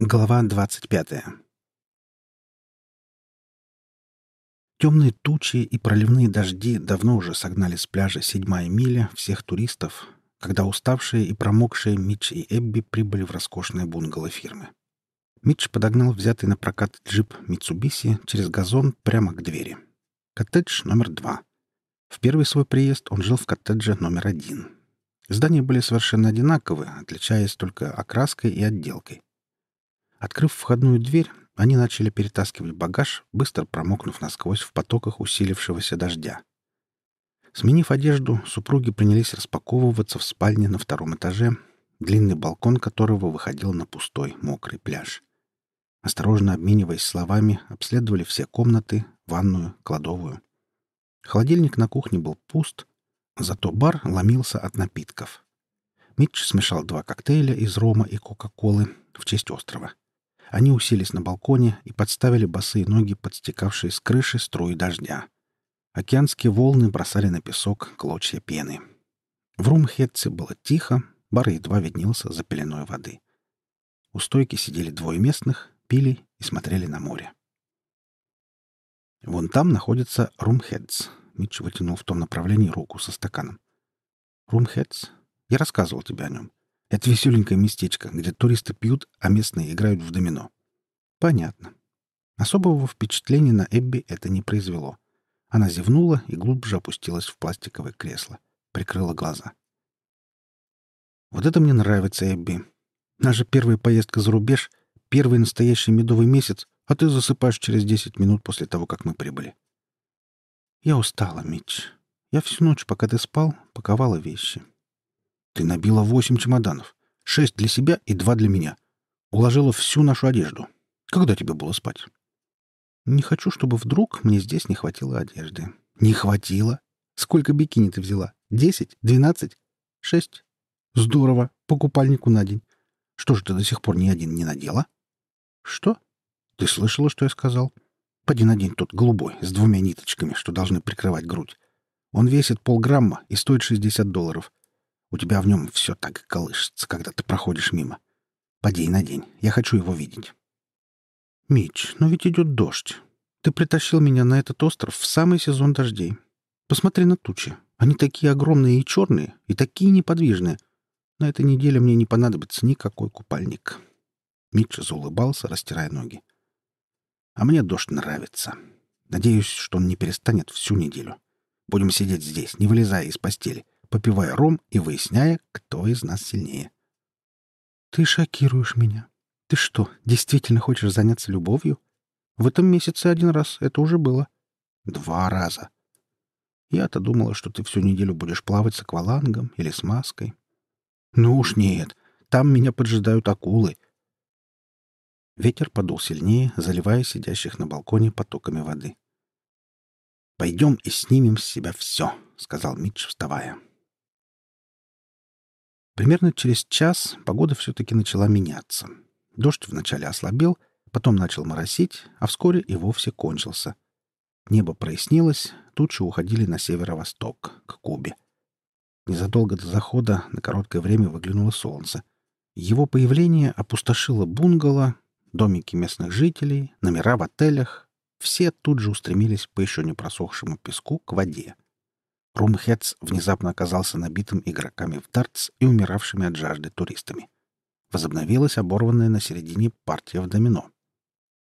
Глава двадцать пятая Темные тучи и проливные дожди давно уже согнали с пляжа седьмая миля всех туристов, когда уставшие и промокшие Митч и Эбби прибыли в роскошное бунгало фирмы. Митч подогнал взятый на прокат джип Митсубиси через газон прямо к двери. Коттедж номер два. В первый свой приезд он жил в коттедже номер один. Здания были совершенно одинаковые, отличаясь только окраской и отделкой. Открыв входную дверь, они начали перетаскивать багаж, быстро промокнув насквозь в потоках усилившегося дождя. Сменив одежду, супруги принялись распаковываться в спальне на втором этаже, длинный балкон которого выходил на пустой, мокрый пляж. Осторожно обмениваясь словами, обследовали все комнаты, ванную, кладовую. Холодильник на кухне был пуст, зато бар ломился от напитков. Митч смешал два коктейля из рома и кока-колы в честь острова. Они уселись на балконе и подставили босые ноги под стекавшие с крыши струи дождя. Океанские волны бросали на песок клочья пены. В Румхетце было тихо, бар едва виднелся за пеленой воды. У стойки сидели двое местных, пили и смотрели на море. «Вон там находится Румхедс», — Митч вытянул в том направлении руку со стаканом. «Румхедс? Я рассказывал тебе о нем. Это веселенькое местечко, где туристы пьют, а местные играют в домино. Понятно. Особого впечатления на Эбби это не произвело. Она зевнула и глубже опустилась в пластиковое кресло. Прикрыла глаза. Вот это мне нравится, Эбби. Наша первая поездка за рубеж, первый настоящий медовый месяц, а ты засыпаешь через десять минут после того, как мы прибыли. Я устала, Митч. Я всю ночь, пока ты спал, паковала вещи. Ты набила восемь чемоданов. Шесть для себя и два для меня. Уложила всю нашу одежду. Когда тебе было спать? Не хочу, чтобы вдруг мне здесь не хватило одежды. Не хватило? Сколько бикини ты взяла? Десять? Двенадцать? Шесть? Здорово. По купальнику на день. Что же ты до сих пор ни один не надела? Что? Ты слышала, что я сказал? Поди надень тот голубой, с двумя ниточками, что должны прикрывать грудь. Он весит полграмма и стоит шестьдесят долларов. У тебя в нем все так колышется, когда ты проходишь мимо. Подей на день. Я хочу его видеть. Мич, но ведь идет дождь. Ты притащил меня на этот остров в самый сезон дождей. Посмотри на тучи. Они такие огромные и черные, и такие неподвижные. На этой неделе мне не понадобится никакой купальник. Митч заулыбался, растирая ноги. А мне дождь нравится. Надеюсь, что он не перестанет всю неделю. Будем сидеть здесь, не вылезая из постели попивая ром и выясняя, кто из нас сильнее. «Ты шокируешь меня. Ты что, действительно хочешь заняться любовью? В этом месяце один раз это уже было. Два раза. Я-то думала, что ты всю неделю будешь плавать с аквалангом или с маской. Ну уж нет, там меня поджидают акулы». Ветер подул сильнее, заливая сидящих на балконе потоками воды. «Пойдем и снимем с себя все», — сказал Митч, вставая. Примерно через час погода все-таки начала меняться. Дождь вначале ослабел, потом начал моросить, а вскоре и вовсе кончился. Небо прояснилось, тучи уходили на северо-восток, к Кубе. Незадолго до захода на короткое время выглянуло солнце. Его появление опустошило бунгало, домики местных жителей, номера в отелях. Все тут же устремились по еще не просохшему песку к воде. Румхец внезапно оказался набитым игроками в дартс и умиравшими от жажды туристами. Возобновилась оборванная на середине партия в домино.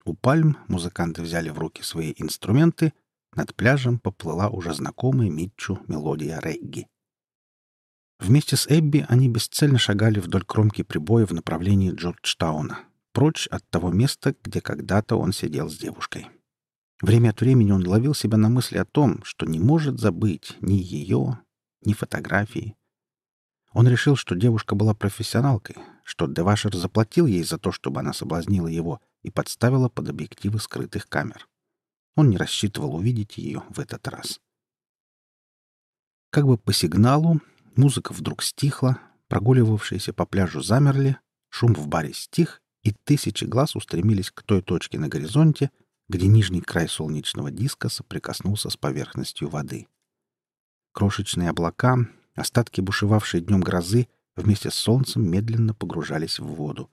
У пальм музыканты взяли в руки свои инструменты, над пляжем поплыла уже знакомая Митчу мелодия регги. Вместе с Эбби они бесцельно шагали вдоль кромки прибоя в направлении Джорджтауна, прочь от того места, где когда-то он сидел с девушкой. Время от времени он ловил себя на мысли о том, что не может забыть ни ее, ни фотографии. Он решил, что девушка была профессионалкой, что Девашер заплатил ей за то, чтобы она соблазнила его и подставила под объективы скрытых камер. Он не рассчитывал увидеть ее в этот раз. Как бы по сигналу музыка вдруг стихла, прогуливавшиеся по пляжу замерли, шум в баре стих, и тысячи глаз устремились к той точке на горизонте, где нижний край солнечного диска соприкоснулся с поверхностью воды. Крошечные облака, остатки бушевавшей днем грозы, вместе с солнцем медленно погружались в воду.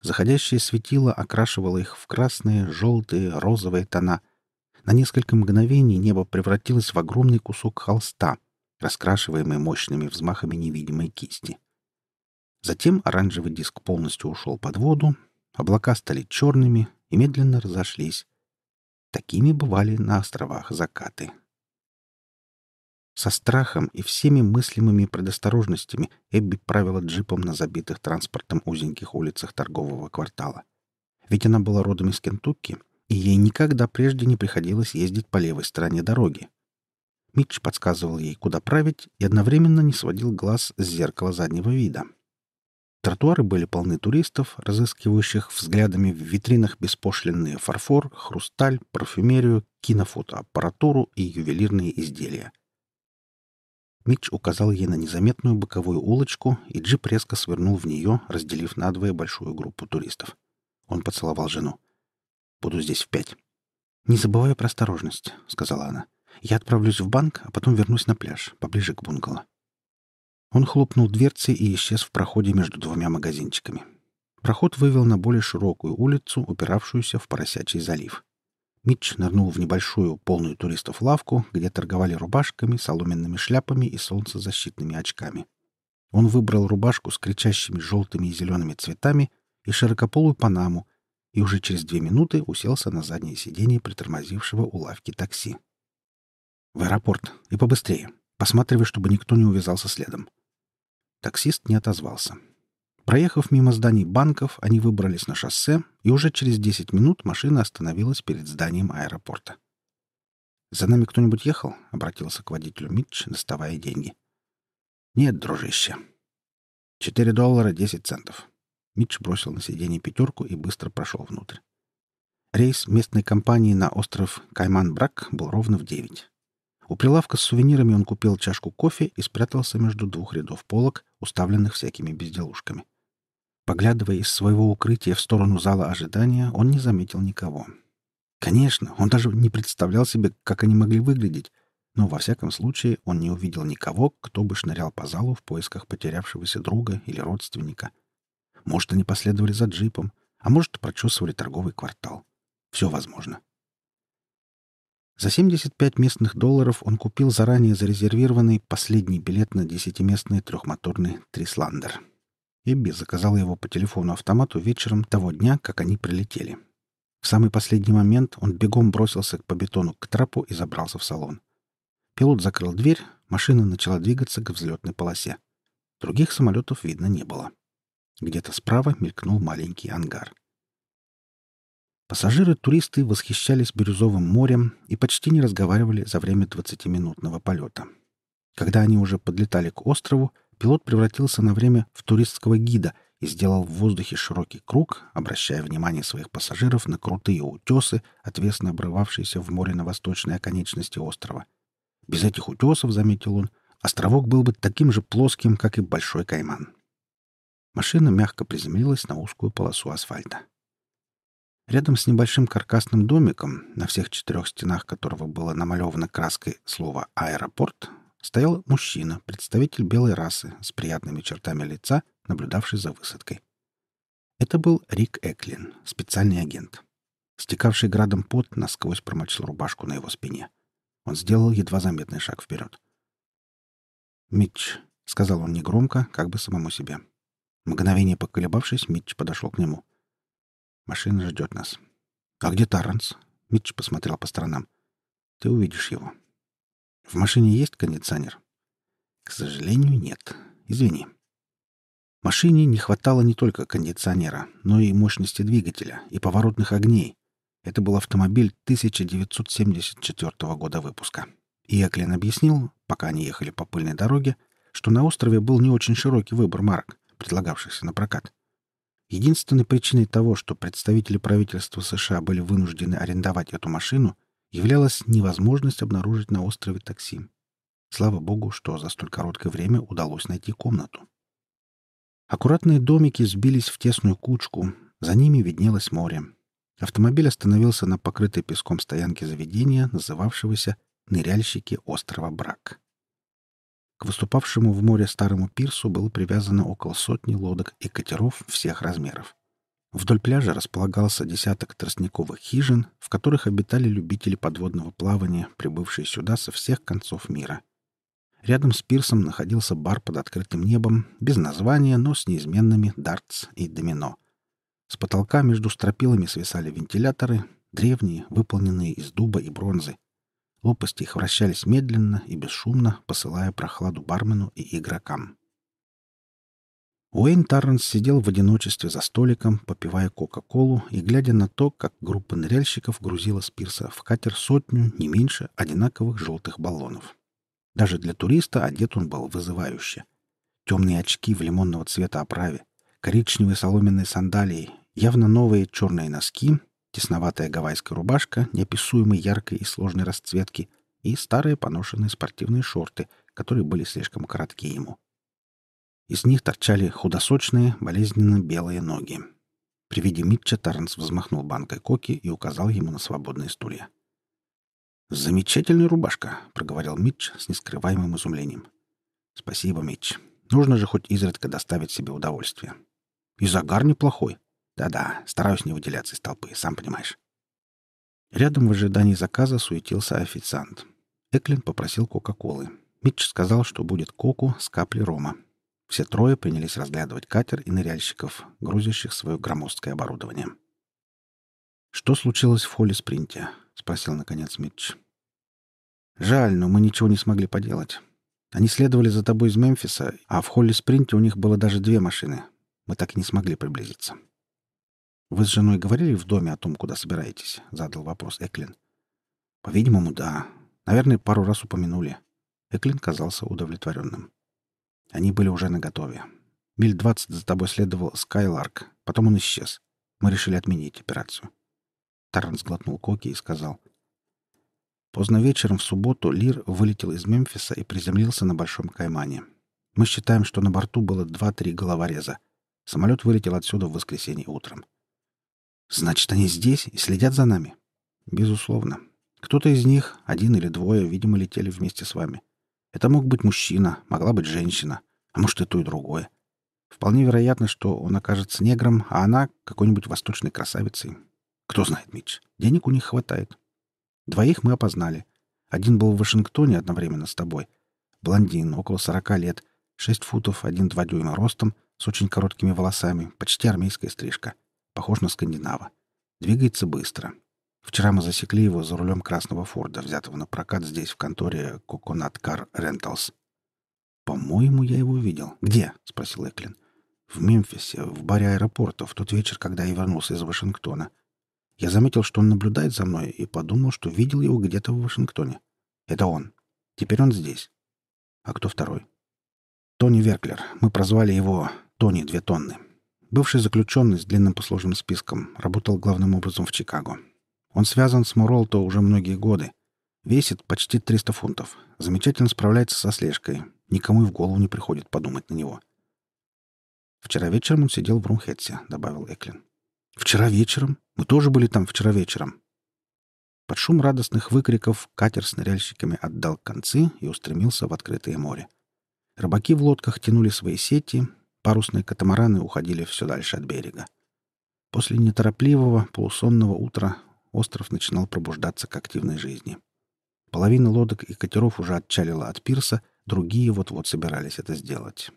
Заходящее светило окрашивало их в красные, желтые, розовые тона. На несколько мгновений небо превратилось в огромный кусок холста, раскрашиваемый мощными взмахами невидимой кисти. Затем оранжевый диск полностью ушел под воду, облака стали черными и медленно разошлись. Такими бывали на островах закаты. Со страхом и всеми мыслимыми предосторожностями Эбби правила джипом на забитых транспортом узеньких улицах торгового квартала. Ведь она была родом из Кентукки, и ей никогда прежде не приходилось ездить по левой стороне дороги. Митч подсказывал ей, куда править, и одновременно не сводил глаз с зеркала заднего вида. Тротуары были полны туристов, разыскивающих взглядами в витринах беспошлинные фарфор, хрусталь, парфюмерию, кинофотоаппаратуру и ювелирные изделия — Митч указал ей на незаметную боковую улочку, и джип резко свернул в нее, разделив надвое большую группу туристов. Он поцеловал жену. «Буду здесь в пять». «Не забывай про осторожность», — сказала она. «Я отправлюсь в банк, а потом вернусь на пляж, поближе к бунгало». Он хлопнул дверцей и исчез в проходе между двумя магазинчиками. Проход вывел на более широкую улицу, упиравшуюся в Поросячий залив. Митч нырнул в небольшую, полную туристов лавку, где торговали рубашками, соломенными шляпами и солнцезащитными очками. Он выбрал рубашку с кричащими желтыми и зелеными цветами и широкополую панаму, и уже через две минуты уселся на заднее сиденье притормозившего у лавки такси. «В аэропорт. И побыстрее. Посматривай, чтобы никто не увязался следом». Таксист не отозвался. Проехав мимо зданий банков, они выбрались на шоссе, и уже через 10 минут машина остановилась перед зданием аэропорта. «За нами кто-нибудь ехал?» — обратился к водителю Митч, доставая деньги. «Нет, дружище. Четыре доллара десять центов». Митч бросил на сиденье пятерку и быстро прошел внутрь. Рейс местной компании на остров Кайман-Брак был ровно в девять. У прилавка с сувенирами он купил чашку кофе и спрятался между двух рядов полок, уставленных всякими безделушками. Поглядывая из своего укрытия в сторону зала ожидания, он не заметил никого. Конечно, он даже не представлял себе, как они могли выглядеть, но во всяком случае он не увидел никого, кто бы шнырял по залу в поисках потерявшегося друга или родственника. Может, они последовали за джипом, а может, прочесывали торговый квартал. Все возможно. За 75 местных долларов он купил заранее зарезервированный последний билет на десятиместный трехмоторный «Трисландер». Эбби заказала его по телефону-автомату вечером того дня, как они прилетели. В самый последний момент он бегом бросился по бетону к трапу и забрался в салон. Пилот закрыл дверь, машина начала двигаться к взлетной полосе. Других самолетов видно не было. Где-то справа мелькнул маленький ангар. Пассажиры-туристы восхищались бирюзовым морем и почти не разговаривали за время 20-минутного полета. Когда они уже подлетали к острову, пилот превратился на время в туристского гида и сделал в воздухе широкий круг, обращая внимание своих пассажиров на крутые утесы, отвесно обрывавшиеся в море на восточной оконечности острова. Без этих утесов, заметил он, островок был бы таким же плоским, как и Большой Кайман. Машина мягко приземлилась на узкую полосу асфальта. Рядом с небольшим каркасным домиком, на всех четырех стенах которого было намалевано краской слово «аэропорт», стоял мужчина, представитель белой расы, с приятными чертами лица, наблюдавший за высадкой. Это был Рик Эклин, специальный агент. Стекавший градом пот насквозь промочил рубашку на его спине. Он сделал едва заметный шаг вперед. «Митч», — сказал он негромко, как бы самому себе. Мгновение поколебавшись, Митч подошел к нему. «Машина ждет нас». «А где Таранс?» Митч посмотрел по сторонам. «Ты увидишь его. В машине есть кондиционер? К сожалению, нет. Извини. Машине не хватало не только кондиционера, но и мощности двигателя и поворотных огней. Это был автомобиль 1974 года выпуска. И Эклин объяснил, пока они ехали по пыльной дороге, что на острове был не очень широкий выбор марок, предлагавшихся на прокат. Единственной причиной того, что представители правительства США были вынуждены арендовать эту машину, являлась невозможность обнаружить на острове такси. Слава богу, что за столь короткое время удалось найти комнату. Аккуратные домики сбились в тесную кучку, за ними виднелось море. Автомобиль остановился на покрытой песком стоянке заведения, называвшегося «Ныряльщики острова Брак». К выступавшему в море старому пирсу было привязано около сотни лодок и катеров всех размеров. Вдоль пляжа располагался десяток тростниковых хижин, в которых обитали любители подводного плавания, прибывшие сюда со всех концов мира. Рядом с пирсом находился бар под открытым небом, без названия, но с неизменными дартс и домино. С потолка между стропилами свисали вентиляторы, древние, выполненные из дуба и бронзы. Лопасти их вращались медленно и бесшумно, посылая прохладу бармену и игрокам. Уэйн Тарренс сидел в одиночестве за столиком, попивая Кока-Колу и глядя на то, как группа ныряльщиков грузила с пирса в катер сотню, не меньше, одинаковых желтых баллонов. Даже для туриста одет он был вызывающе. Темные очки в лимонного цвета оправе, коричневые соломенные сандалии, явно новые черные носки, тесноватая гавайская рубашка, неописуемой яркой и сложной расцветки, и старые поношенные спортивные шорты, которые были слишком коротки ему. — из них торчали худосочные, болезненно белые ноги. При виде Митча Тарнс взмахнул банкой коки и указал ему на свободные стулья. «Замечательная рубашка», — проговорил Митч с нескрываемым изумлением. «Спасибо, Митч. Нужно же хоть изредка доставить себе удовольствие. И загар неплохой. Да-да, стараюсь не выделяться из толпы, сам понимаешь». Рядом в ожидании заказа суетился официант. Эклин попросил Кока-Колы. Митч сказал, что будет коку с каплей рома, все трое принялись разглядывать катер и ныряльщиков, грузящих свое громоздкое оборудование. «Что случилось в холле-спринте?» — спросил, наконец, Митч. «Жаль, но мы ничего не смогли поделать. Они следовали за тобой из Мемфиса, а в холле-спринте у них было даже две машины. Мы так и не смогли приблизиться». «Вы с женой говорили в доме о том, куда собираетесь?» — задал вопрос Эклин. «По-видимому, да. Наверное, пару раз упомянули». Эклин казался удовлетворенным. Они были уже наготове. Миль двадцать за тобой следовал Скайларк. Потом он исчез. Мы решили отменить операцию. Таррен сглотнул коки и сказал. Поздно вечером в субботу Лир вылетел из Мемфиса и приземлился на Большом Каймане. Мы считаем, что на борту было два-три головореза. Самолет вылетел отсюда в воскресенье утром. Значит, они здесь и следят за нами? Безусловно. Кто-то из них, один или двое, видимо, летели вместе с вами. Это мог быть мужчина, могла быть женщина, а может и то, и другое. Вполне вероятно, что он окажется негром, а она — какой-нибудь восточной красавицей. Кто знает, Митч. Денег у них хватает. Двоих мы опознали. Один был в Вашингтоне одновременно с тобой. Блондин, около сорока лет, шесть футов, один-два дюйма ростом, с очень короткими волосами, почти армейская стрижка. Похож на скандинава. Двигается быстро. Вчера мы засекли его за рулем красного Форда, взятого на прокат здесь, в конторе Coconut Car Rentals. «По-моему, я его видел». «Где?» — спросил Эклин. «В Мемфисе, в баре аэропорта, в тот вечер, когда я вернулся из Вашингтона. Я заметил, что он наблюдает за мной, и подумал, что видел его где-то в Вашингтоне. Это он. Теперь он здесь. А кто второй?» «Тони Верклер. Мы прозвали его Тони Две Тонны. Бывший заключенный с длинным послужным списком, работал главным образом в Чикаго. Он связан с Муролто уже многие годы. Весит почти 300 фунтов. Замечательно справляется со слежкой. Никому и в голову не приходит подумать на него. «Вчера вечером он сидел в Румхетсе», — добавил Эклин. «Вчера вечером? Мы тоже были там вчера вечером». Под шум радостных выкриков катер с ныряльщиками отдал концы и устремился в открытое море. Рыбаки в лодках тянули свои сети, парусные катамараны уходили все дальше от берега. После неторопливого, полусонного утра остров начинал пробуждаться к активной жизни. Половина лодок и катеров уже отчалила от пирса, другие вот-вот собирались это сделать.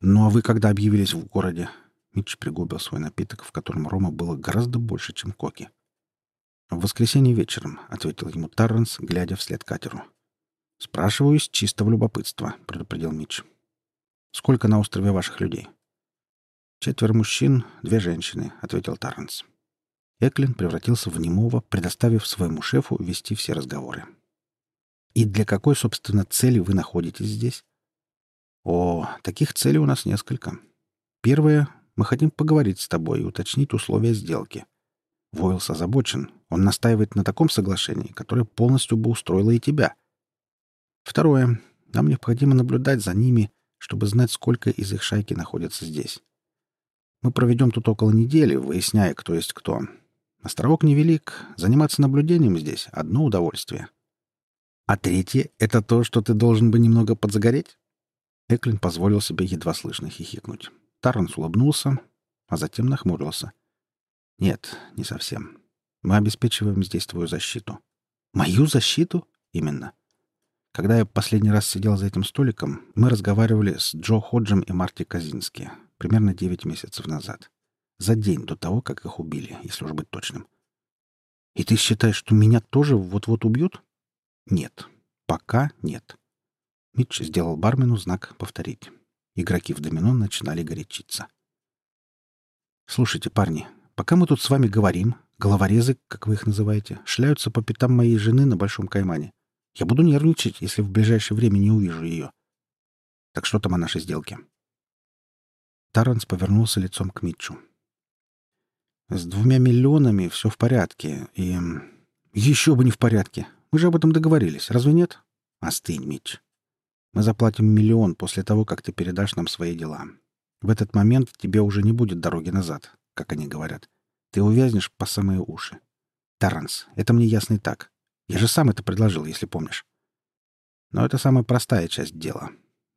«Ну а вы когда объявились в городе?» Митч пригубил свой напиток, в котором рома было гораздо больше, чем коки. «В воскресенье вечером», — ответил ему Тарренс, глядя вслед катеру. «Спрашиваю из чистого любопытства», — предупредил Митч. «Сколько на острове ваших людей?» «Четверо мужчин, две женщины», — ответил Тарренс. Эклин превратился в немого, предоставив своему шефу вести все разговоры. «И для какой, собственно, цели вы находитесь здесь?» «О, таких целей у нас несколько. Первое — мы хотим поговорить с тобой и уточнить условия сделки. Войлс озабочен. Он настаивает на таком соглашении, которое полностью бы устроило и тебя. Второе — нам необходимо наблюдать за ними, чтобы знать, сколько из их шайки находится здесь. Мы проведем тут около недели, выясняя, кто есть кто. Островок невелик, заниматься наблюдением здесь — одно удовольствие. А третье — это то, что ты должен бы немного подзагореть? Эклин позволил себе едва слышно хихикнуть. Тарренс улыбнулся, а затем нахмурился. «Нет, не совсем. Мы обеспечиваем здесь твою защиту». «Мою защиту?» «Именно. Когда я последний раз сидел за этим столиком, мы разговаривали с Джо Ходжем и Марти Казински примерно 9 месяцев назад. За день до того, как их убили, если уж быть точным. И ты считаешь, что меня тоже вот-вот убьют? Нет. Пока нет. Митч сделал бармену знак «Повторить». Игроки в домино начинали горячиться. «Слушайте, парни, пока мы тут с вами говорим, головорезы, как вы их называете, шляются по пятам моей жены на Большом Каймане. Я буду нервничать, если в ближайшее время не увижу ее. Так что там о нашей сделке?» Таранс повернулся лицом к Митчу. «С двумя миллионами все в порядке, и...» «Еще бы не в порядке. Мы же об этом договорились, разве нет?» «Остынь, Митч. Мы заплатим миллион после того, как ты передашь нам свои дела. В этот момент тебе уже не будет дороги назад, как они говорят. Ты увязнешь по самые уши. Таранс, это мне ясно и так. Я же сам это предложил, если помнишь. Но это самая простая часть дела.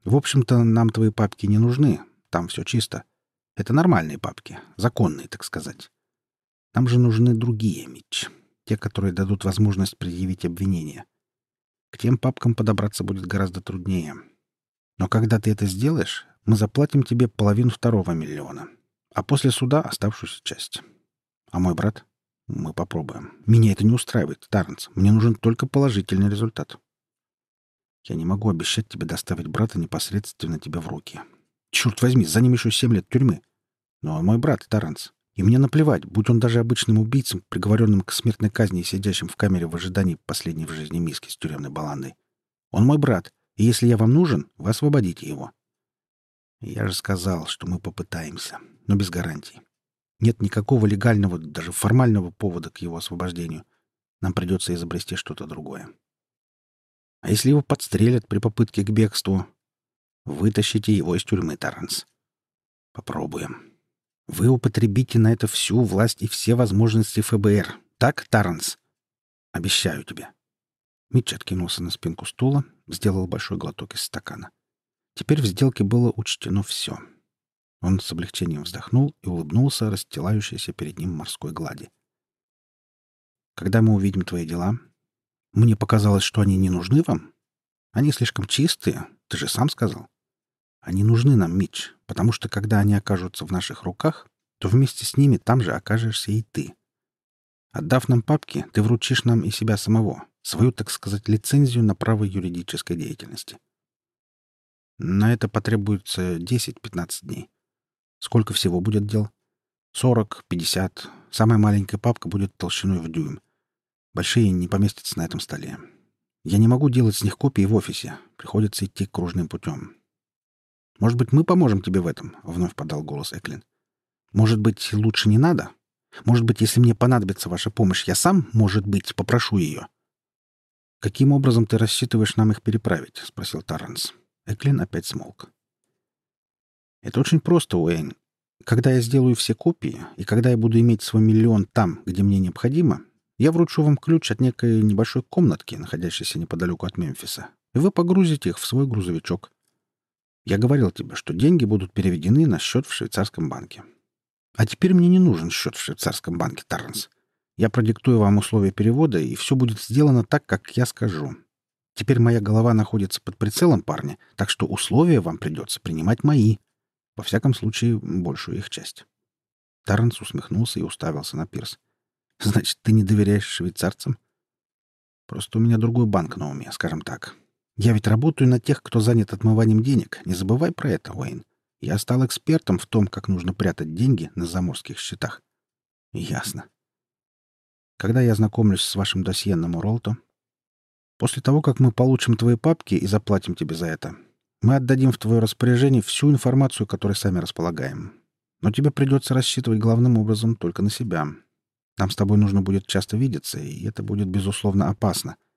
В общем-то, нам твои папки не нужны. Там все чисто. Это нормальные папки. Законные, так сказать. Нам же нужны другие, Митч. Те, которые дадут возможность предъявить обвинение. — к тем папкам подобраться будет гораздо труднее. Но когда ты это сделаешь, мы заплатим тебе половину второго миллиона, а после суда оставшуюся часть. А мой брат? Мы попробуем. Меня это не устраивает, Тарнс. Мне нужен только положительный результат. Я не могу обещать тебе доставить брата непосредственно тебе в руки. Черт возьми, за ним еще семь лет тюрьмы. Но он мой брат, Таранс. И мне наплевать, будь он даже обычным убийцем, приговоренным к смертной казни и сидящим в камере в ожидании последней в жизни миски с тюремной баландой. Он мой брат, и если я вам нужен, вы освободите его. Я же сказал, что мы попытаемся, но без гарантий. Нет никакого легального, даже формального повода к его освобождению. Нам придется изобрести что-то другое. А если его подстрелят при попытке к бегству? Вытащите его из тюрьмы, Таранс. Попробуем. Вы употребите на это всю власть и все возможности ФБР. Так, Таранс? Обещаю тебе. Митч откинулся на спинку стула, сделал большой глоток из стакана. Теперь в сделке было учтено все. Он с облегчением вздохнул и улыбнулся расстилающейся перед ним морской глади. «Когда мы увидим твои дела? Мне показалось, что они не нужны вам. Они слишком чистые, ты же сам сказал. Они нужны нам, Митч, потому что когда они окажутся в наших руках, то вместе с ними там же окажешься и ты. Отдав нам папки, ты вручишь нам и себя самого, свою, так сказать, лицензию на право юридической деятельности. На это потребуется 10-15 дней. Сколько всего будет дел? 40, 50. Самая маленькая папка будет толщиной в дюйм. Большие не поместятся на этом столе. Я не могу делать с них копии в офисе. Приходится идти кружным путем. Может быть, мы поможем тебе в этом?» — вновь подал голос Эклин. «Может быть, лучше не надо? Может быть, если мне понадобится ваша помощь, я сам, может быть, попрошу ее?» «Каким образом ты рассчитываешь нам их переправить?» — спросил Таранс. Эклин опять смолк. «Это очень просто, Уэйн. Когда я сделаю все копии, и когда я буду иметь свой миллион там, где мне необходимо, я вручу вам ключ от некой небольшой комнатки, находящейся неподалеку от Мемфиса, и вы погрузите их в свой грузовичок. Я говорил тебе, что деньги будут переведены на счет в швейцарском банке. А теперь мне не нужен счет в швейцарском банке, Тарренс. Я продиктую вам условия перевода, и все будет сделано так, как я скажу. Теперь моя голова находится под прицелом парня, так что условия вам придется принимать мои. Во всяком случае, большую их часть. Тарренс усмехнулся и уставился на пирс. «Значит, ты не доверяешь швейцарцам?» «Просто у меня другой банк на уме, скажем так. Я ведь работаю на тех, кто занят отмыванием денег. Не забывай про это, Уэйн. Я стал экспертом в том, как нужно прятать деньги на заморских счетах. Ясно. Когда я знакомлюсь с вашим досье на Муролто? После того, как мы получим твои папки и заплатим тебе за это, мы отдадим в твое распоряжение всю информацию, которой сами располагаем. Но тебе придется рассчитывать главным образом только на себя. Нам с тобой нужно будет часто видеться, и это будет, безусловно, опасно —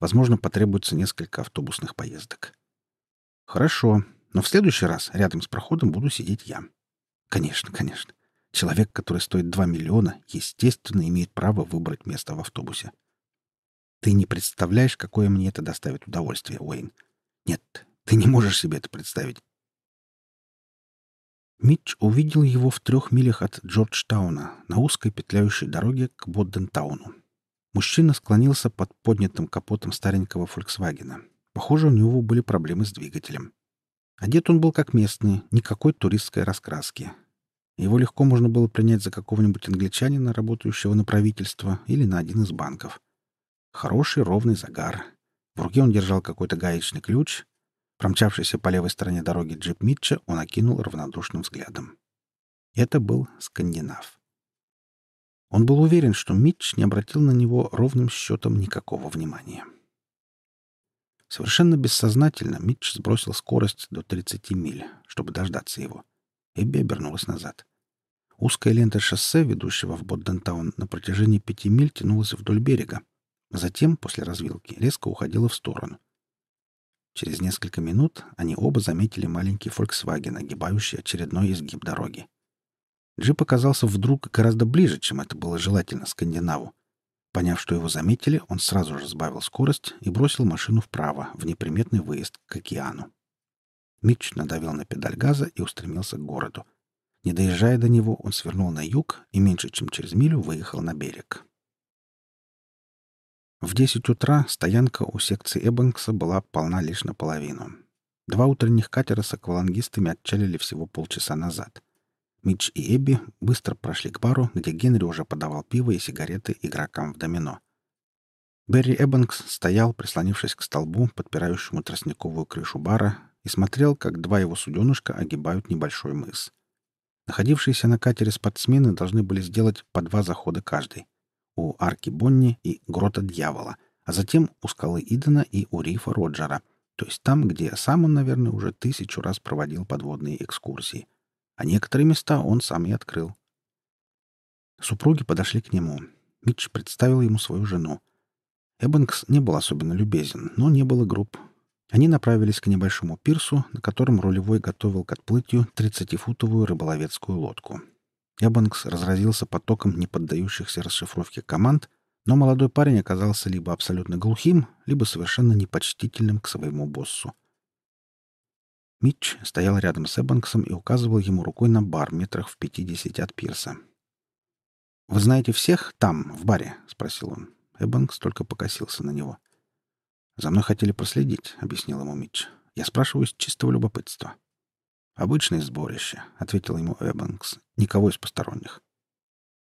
Возможно, потребуется несколько автобусных поездок. Хорошо, но в следующий раз рядом с проходом буду сидеть я. Конечно, конечно. Человек, который стоит 2 миллиона, естественно, имеет право выбрать место в автобусе. Ты не представляешь, какое мне это доставит удовольствие, Уэйн. Нет, ты не можешь себе это представить. Митч увидел его в трех милях от Джорджтауна на узкой петляющей дороге к Боддентауну. Мужчина склонился под поднятым капотом старенького «Фольксвагена». Похоже, у него были проблемы с двигателем. Одет он был как местный, никакой туристской раскраски. Его легко можно было принять за какого-нибудь англичанина, работающего на правительство или на один из банков. Хороший ровный загар. В руке он держал какой-то гаечный ключ, Промчавшийся по левой стороне дороги джип Митча он окинул равнодушным взглядом. Это был скандинав. Он был уверен, что Митч не обратил на него ровным счетом никакого внимания. Совершенно бессознательно Митч сбросил скорость до 30 миль, чтобы дождаться его. Эбби обернулась назад. Узкая лента шоссе, ведущего в Боддентаун, на протяжении пяти миль тянулась вдоль берега. Затем, после развилки, резко уходила в сторону — Через несколько минут они оба заметили маленький Volkswagen, огибающий очередной изгиб дороги. Джип оказался вдруг гораздо ближе, чем это было желательно скандинаву. Поняв, что его заметили, он сразу же сбавил скорость и бросил машину вправо, в неприметный выезд к океану. Митч надавил на педаль газа и устремился к городу. Не доезжая до него, он свернул на юг и меньше чем через милю выехал на берег. В 10 утра стоянка у секции Эббанкса была полна лишь наполовину. Два утренних катера с аквалангистами отчалили всего полчаса назад. Митч и Эбби быстро прошли к бару, где Генри уже подавал пиво и сигареты игрокам в домино. Берри Эббанкс стоял, прислонившись к столбу, подпирающему тростниковую крышу бара, и смотрел, как два его суденышка огибают небольшой мыс. Находившиеся на катере спортсмены должны были сделать по два захода каждый у арки Бонни и грота Дьявола, а затем у скалы Идена и у рифа Роджера, то есть там, где сам он, наверное, уже тысячу раз проводил подводные экскурсии. А некоторые места он сам и открыл. Супруги подошли к нему. Митч представил ему свою жену. Эббанкс не был особенно любезен, но не было групп. Они направились к небольшому пирсу, на котором рулевой готовил к отплытию 30-футовую рыболовецкую лодку. Эббанкс разразился потоком неподдающихся расшифровке команд, но молодой парень оказался либо абсолютно глухим, либо совершенно непочтительным к своему боссу. Митч стоял рядом с Эббанксом и указывал ему рукой на бар метрах в пятидесяти от пирса. «Вы знаете всех там, в баре?» — спросил он. Эббанкс только покосился на него. «За мной хотели проследить», — объяснил ему Митч. «Я спрашиваю с чистого любопытства». «Обычное сборище», — ответил ему Эббанкс. «Никого из посторонних».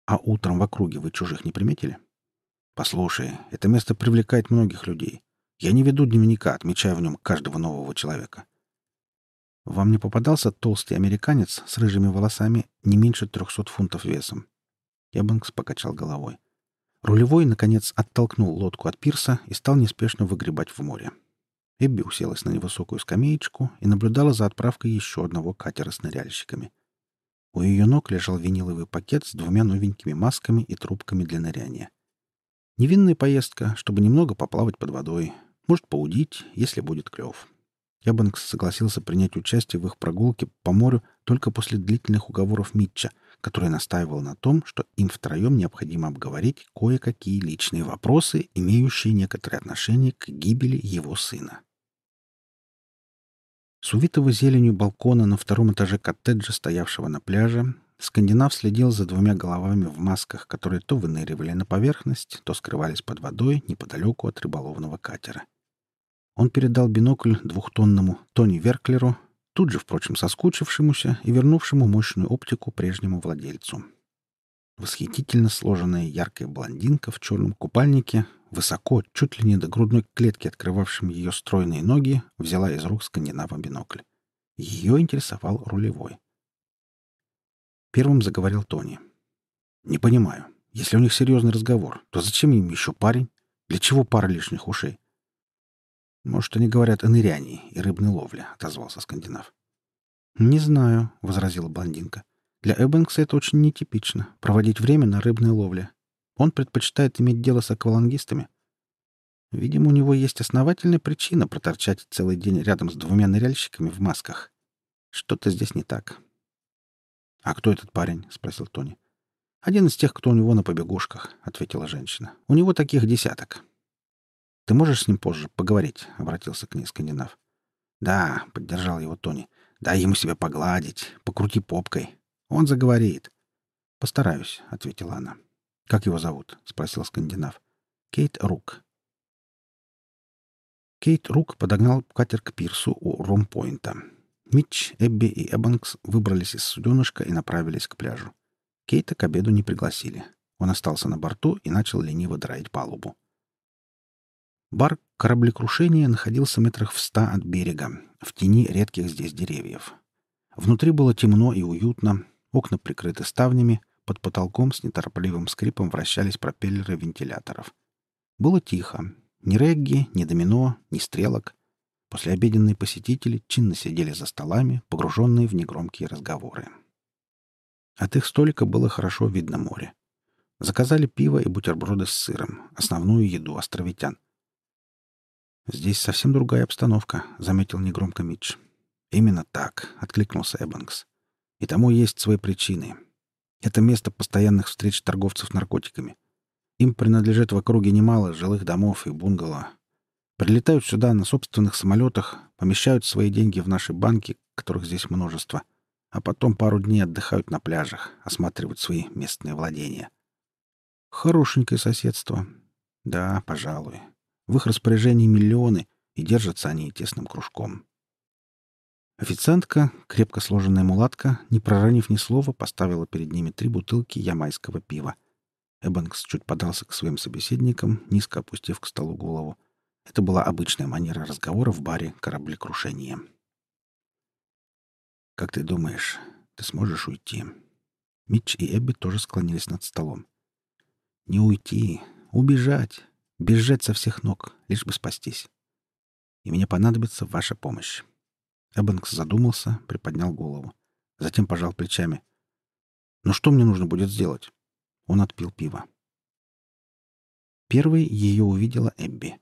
«А утром в округе вы чужих не приметили?» «Послушай, это место привлекает многих людей. Я не веду дневника, отмечая в нем каждого нового человека». «Вам не попадался толстый американец с рыжими волосами не меньше трехсот фунтов весом?» Эббанкс покачал головой. Рулевой, наконец, оттолкнул лодку от пирса и стал неспешно выгребать в море. Эбби уселась на невысокую скамеечку и наблюдала за отправкой еще одного катера с ныряльщиками. У ее ног лежал виниловый пакет с двумя новенькими масками и трубками для ныряния. Невинная поездка, чтобы немного поплавать под водой, может поудить, если будет клев. Ябанкс согласился принять участие в их прогулке по морю только после длительных уговоров Митча, который настаивал на том, что им втроем необходимо обговорить кое-какие личные вопросы, имеющие некоторое отношение к гибели его сына. С увитого зеленью балкона на втором этаже коттеджа, стоявшего на пляже, скандинав следил за двумя головами в масках, которые то выныривали на поверхность, то скрывались под водой неподалеку от рыболовного катера. Он передал бинокль двухтонному Тони Верклеру, тут же, впрочем, соскучившемуся и вернувшему мощную оптику прежнему владельцу. Восхитительно сложенная яркая блондинка в черном купальнике высоко, чуть ли не до грудной клетки, открывавшим ее стройные ноги, взяла из рук скандинава бинокль. Ее интересовал рулевой. Первым заговорил Тони. «Не понимаю. Если у них серьезный разговор, то зачем им еще парень? Для чего пара лишних ушей?» «Может, они говорят о нырянии и рыбной ловле», — отозвался скандинав. «Не знаю», — возразила блондинка. «Для Эббингса это очень нетипично — проводить время на рыбной ловле. Он предпочитает иметь дело с аквалангистами. Видимо, у него есть основательная причина проторчать целый день рядом с двумя ныряльщиками в масках. Что-то здесь не так. «А кто этот парень?» — спросил Тони. «Один из тех, кто у него на побегушках», — ответила женщина. «У него таких десяток». «Ты можешь с ним позже поговорить?» — обратился к ней скандинав. «Да», — поддержал его Тони. Дай ему себя погладить, покрути попкой. Он заговорит. Постараюсь, ответила она. Как его зовут? спросил скандинав. Кейт Рук. Кейт Рук подогнал катер к пирсу у Ромпойнта. Митч, Эбби и Эббанкс выбрались из суденышка и направились к пляжу. Кейта к обеду не пригласили. Он остался на борту и начал лениво драить палубу. Бар кораблекрушения находился метрах в ста от берега, в тени редких здесь деревьев. Внутри было темно и уютно, окна прикрыты ставнями, под потолком с неторопливым скрипом вращались пропеллеры вентиляторов. Было тихо. Ни регги, ни домино, ни стрелок. Послеобеденные посетители чинно сидели за столами, погруженные в негромкие разговоры. От их столика было хорошо видно море. Заказали пиво и бутерброды с сыром, основную еду островитян. «Здесь совсем другая обстановка», — заметил негромко Митч. «Именно так», — откликнулся Эббанкс. «И тому есть свои причины. Это место постоянных встреч торговцев наркотиками. Им принадлежит в округе немало жилых домов и бунгало. Прилетают сюда на собственных самолетах, помещают свои деньги в наши банки, которых здесь множество, а потом пару дней отдыхают на пляжах, осматривают свои местные владения. Хорошенькое соседство. Да, пожалуй. В их распоряжении миллионы, и держатся они тесным кружком. Официантка, крепко сложенная мулатка, не проронив ни слова, поставила перед ними три бутылки ямайского пива. Эббанкс чуть подался к своим собеседникам, низко опустив к столу голову. Это была обычная манера разговора в баре кораблекрушения. «Как ты думаешь, ты сможешь уйти?» Митч и Эбби тоже склонились над столом. «Не уйти, убежать. Бежать со всех ног, лишь бы спастись. И мне понадобится ваша помощь. Эббенкс задумался, приподнял голову. Затем пожал плечами. «Ну что мне нужно будет сделать?» Он отпил пиво. Первой ее увидела Эбби.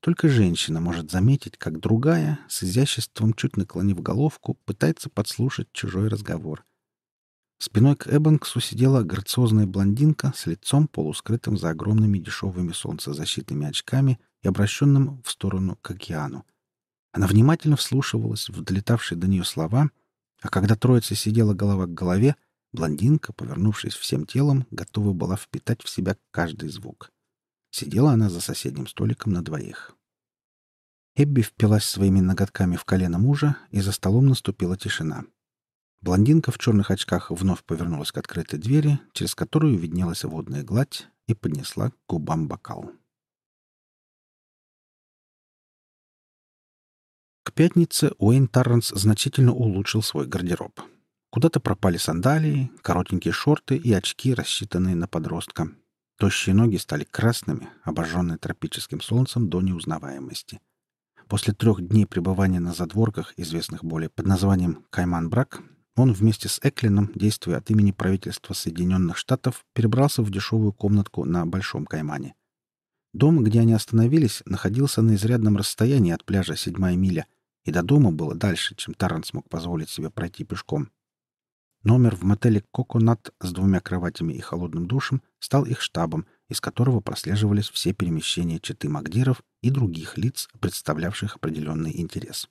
Только женщина может заметить, как другая, с изяществом чуть наклонив головку, пытается подслушать чужой разговор — Спиной к Эббанксу сидела грациозная блондинка с лицом, полускрытым за огромными дешевыми солнцезащитными очками и обращенным в сторону к океану. Она внимательно вслушивалась в долетавшие до нее слова, а когда троица сидела голова к голове, блондинка, повернувшись всем телом, готова была впитать в себя каждый звук. Сидела она за соседним столиком на двоих. Эбби впилась своими ноготками в колено мужа, и за столом наступила тишина — Блондинка в черных очках вновь повернулась к открытой двери, через которую виднелась водная гладь, и поднесла к губам бокал. К пятнице Уэйн Тарренс значительно улучшил свой гардероб. Куда-то пропали сандалии, коротенькие шорты и очки, рассчитанные на подростка. Тощие ноги стали красными, обожженные тропическим солнцем до неузнаваемости. После трех дней пребывания на задворках, известных более под названием Кайман-Брак, он вместе с Эклином, действуя от имени правительства Соединенных Штатов, перебрался в дешевую комнатку на Большом Каймане. Дом, где они остановились, находился на изрядном расстоянии от пляжа Седьмая миля, и до дома было дальше, чем Тарант смог позволить себе пройти пешком. Номер в мотеле «Коконат» с двумя кроватями и холодным душем стал их штабом, из которого прослеживались все перемещения четы Магдиров и других лиц, представлявших определенный интерес.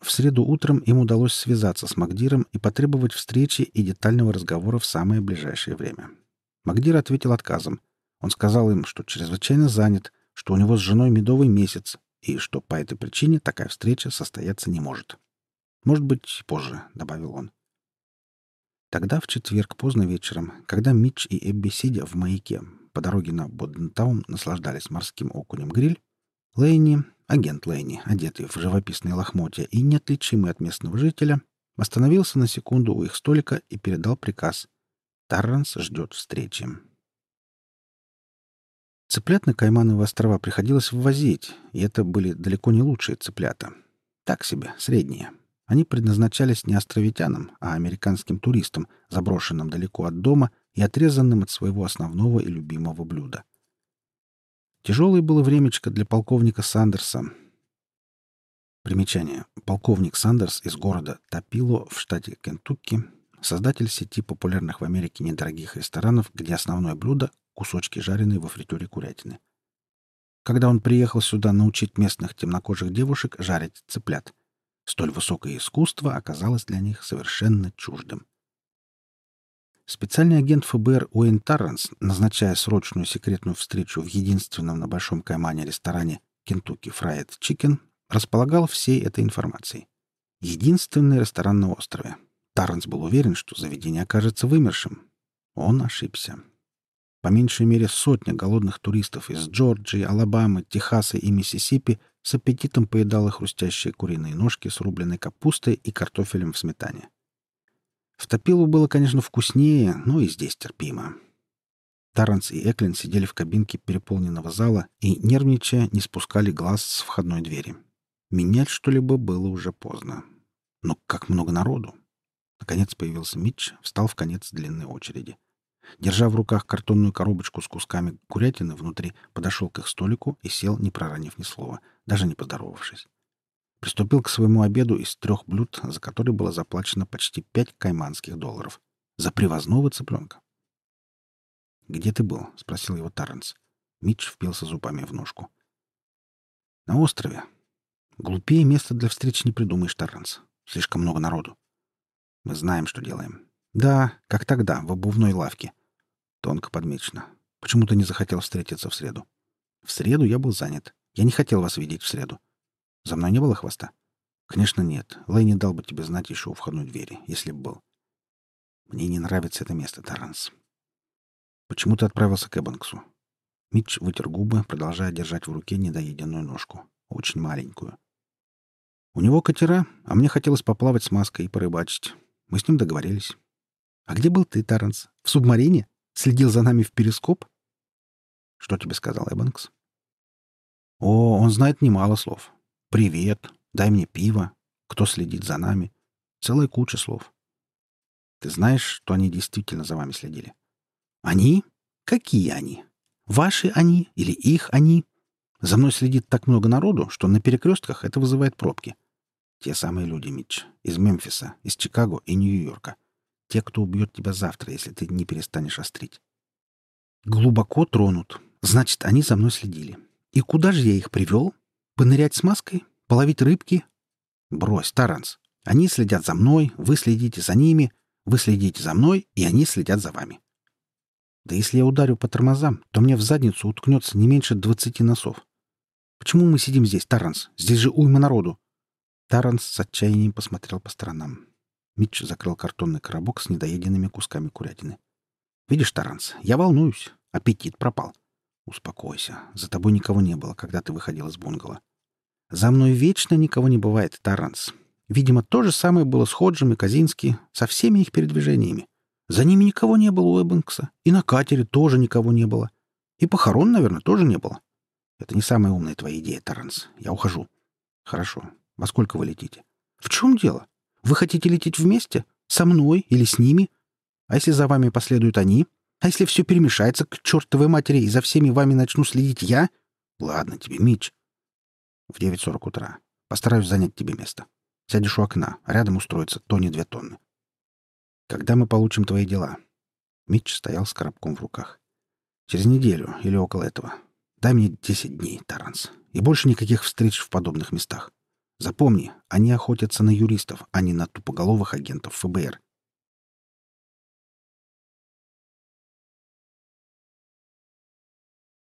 В среду утром им удалось связаться с Магдиром и потребовать встречи и детального разговора в самое ближайшее время. Магдир ответил отказом. Он сказал им, что чрезвычайно занят, что у него с женой медовый месяц, и что по этой причине такая встреча состояться не может. «Может быть, позже», — добавил он. Тогда, в четверг поздно вечером, когда Митч и Эбби, сидя в маяке, по дороге на Боддентаун наслаждались морским окунем гриль, Лейни, агент Лейни, одетый в живописные лохмотья и неотличимый от местного жителя, остановился на секунду у их столика и передал приказ. Тарранс ждет встречи. Цыплят на Каймановы острова приходилось ввозить, и это были далеко не лучшие цыплята. Так себе, средние. Они предназначались не островитянам, а американским туристам, заброшенным далеко от дома и отрезанным от своего основного и любимого блюда — Тяжелое было времечко для полковника Сандерса. Примечание. Полковник Сандерс из города Топило в штате Кентукки, создатель сети популярных в Америке недорогих ресторанов, где основное блюдо — кусочки жареной во фритюре курятины. Когда он приехал сюда научить местных темнокожих девушек жарить цыплят, Столь высокое искусство оказалось для них совершенно чуждым. Специальный агент ФБР Уэйн Тарренс, назначая срочную секретную встречу в единственном на Большом Каймане ресторане Kentucky Fried Chicken, располагал всей этой информацией. Единственный ресторан на острове. Тарренс был уверен, что заведение окажется вымершим. Он ошибся. По меньшей мере сотня голодных туристов из Джорджии, Алабамы, Техаса и Миссисипи с аппетитом поедала хрустящие куриные ножки с рубленой капустой и картофелем в сметане. В Топилу было, конечно, вкуснее, но и здесь терпимо. Таранс и Эклин сидели в кабинке переполненного зала и, нервничая, не спускали глаз с входной двери. Менять что-либо было уже поздно. Но как много народу! Наконец появился Митч, встал в конец длинной очереди. Держа в руках картонную коробочку с кусками курятины внутри, подошел к их столику и сел, не проронив ни слова, даже не поздоровавшись. Приступил к своему обеду из трех блюд, за которые было заплачено почти пять кайманских долларов. За привозного цыпленка. «Где ты был?» — спросил его Тарренс. Митч впился зубами в ножку. «На острове. Глупее места для встреч не придумаешь, Тарренс. Слишком много народу. Мы знаем, что делаем. Да, как тогда, в обувной лавке. Тонко подмечено. Почему ты не захотел встретиться в среду? В среду я был занят. Я не хотел вас видеть в среду. За мной не было хвоста? Конечно, нет. Лэй не дал бы тебе знать еще у входной двери, если бы был. Мне не нравится это место, Таранс. Почему ты отправился к Эбанксу? Митч вытер губы, продолжая держать в руке недоеденную ножку. Очень маленькую. У него катера, а мне хотелось поплавать с маской и порыбачить. Мы с ним договорились. А где был ты, Таранс? В субмарине? Следил за нами в перископ? Что тебе сказал Эбанкс? О, он знает немало слов. Привет, дай мне пиво, кто следит за нами. Целая куча слов. Ты знаешь, что они действительно за вами следили? Они? Какие они? Ваши они или их они? За мной следит так много народу, что на перекрестках это вызывает пробки. Те самые люди, Митч, из Мемфиса, из Чикаго и Нью-Йорка. Те, кто убьет тебя завтра, если ты не перестанешь острить. Глубоко тронут. Значит, они за мной следили. И куда же я их привел? Понырять с маской? Половить рыбки? Брось, Таранс. Они следят за мной, вы следите за ними, вы следите за мной, и они следят за вами. Да если я ударю по тормозам, то мне в задницу уткнется не меньше двадцати носов. Почему мы сидим здесь, Таранс? Здесь же уйма народу. Таранс с отчаянием посмотрел по сторонам. Митч закрыл картонный коробок с недоеденными кусками курятины. «Видишь, Таранс, я волнуюсь. Аппетит пропал. Успокойся. За тобой никого не было, когда ты выходил из бунгало. За мной вечно никого не бывает, Таранс. Видимо, то же самое было с Ходжем и Казински, со всеми их передвижениями. За ними никого не было у Эббинкса. И на катере тоже никого не было. И похорон, наверное, тоже не было. Это не самая умная твоя идея, Таранс. Я ухожу. Хорошо. Во сколько вы летите? В чем дело? Вы хотите лететь вместе? Со мной или с ними? А если за вами последуют они? А если все перемешается к чертовой матери и за всеми вами начну следить я? Ладно тебе, Мич. В 9.40 утра. Постараюсь занять тебе место. Сядешь у окна, а рядом устроится Тони-две тонны. Когда мы получим твои дела? Митч стоял с коробком в руках. Через неделю или около этого. Дай мне 10 дней, Таранс. И больше никаких встреч в подобных местах. Запомни, они охотятся на юристов, а не на тупоголовых агентов ФБР.